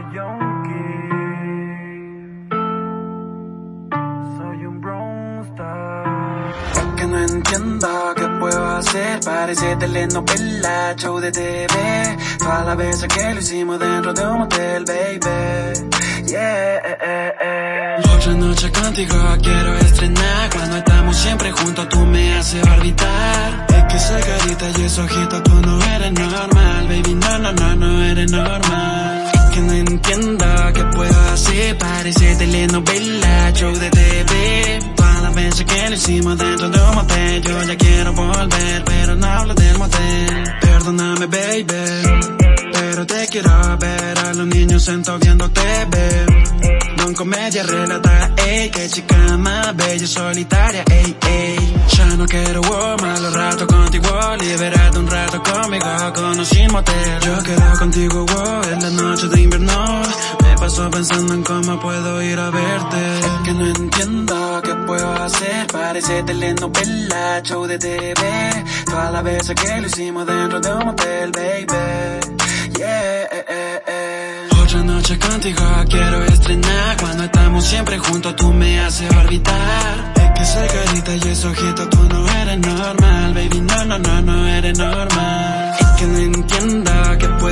Yonki. Soy un bronze Que no entiendo qué puedo hacer. Parece telenovela, show de TV. Todas las veces que lo hicimos dentro de un hotel, baby. Yeah, eh, eh, eh. Otra noche contigo quiero estrenar. Cuando estamos siempre juntos, tú me haces orbitar. Es que esa carita y esos ojitos, tú no eres normal, baby. No, no, no, no Parece telenovela, show de TV. Todas las veces que lo hicimos dentro de un motel. Yo ya quiero volver, pero no hablo del motel. Perdóname, baby. Pero te quiero ver a los niños sentados viendo TV. Don comedia relata, ey, qué chica más bella, solitaria, ey, ey. Ya no quiero wow, malos ratos contigo, liberate un rato conmigo, conocí motel. Yo quiero contigo, wow, en la noche de invierno. Pensando en cómo puedo ir a verte. Que no entiendo qué puedo hacer, parece telenovela, show de TV. Todas las veces que lo hicimos dentro de un motel, baby. Yeah, eh, eh, eh. Otra noche contigo quiero estrenar. Cuando estamos siempre juntos tú me haces orbitar. Es que esa carita y ese ojito tú no eres normal, baby. No, no, no, no eres normal. Es que no entiendo qué puedo hacer.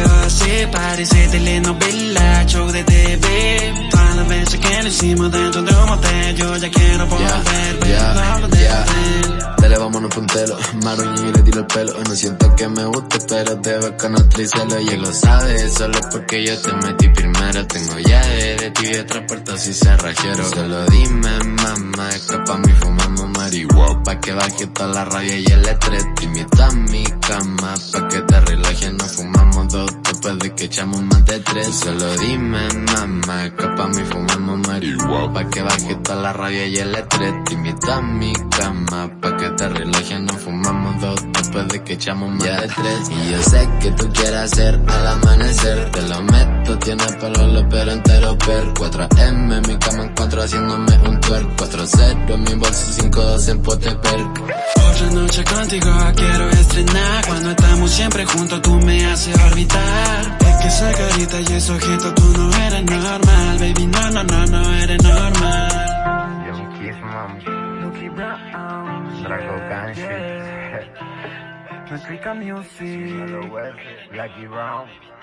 Parece telenovela, show de TV. Todas las veces que lo hicimos dentro de un motel. Yo ya quiero volver, pero yeah, no de yeah. hotel. Dale, vámonos puntelo, Maruño y le tiro el pelo No siento que me guste, pero te ves con otro y celo Y él lo sabe, solo porque yo te metí primero Tengo llave de ti y otra puerta si cerrajero Solo dime, mamá, escapa mi fumamos marihuana Pa' que baje toda la rabia y el estrés a mi Solo dime, mamá, escapa mi fumamos marihuana Pa' que baje toda la rabia y el estrés Te invito a mi cama, pa' que te relajes, no fumamos dos después de que echamos más de tres. Y yo sé que tú quieres hacer al amanecer, te lo meto, tiene pelo lo pero entero per. 4M, mi cama en 4 haciéndome un twerk. 4-0 en mi bolso, 5-2 en pote perk. Otra noche contigo quiero estrenar Cuando estamos siempre juntos tú me haces orbitar que esa carita y ese ojito tú no eres normal Baby, no, no, no, no eres normal Young Kiss, mami. Lucky Brown Draco Ganshi. Metrica Music Wesley. Blacky Brown.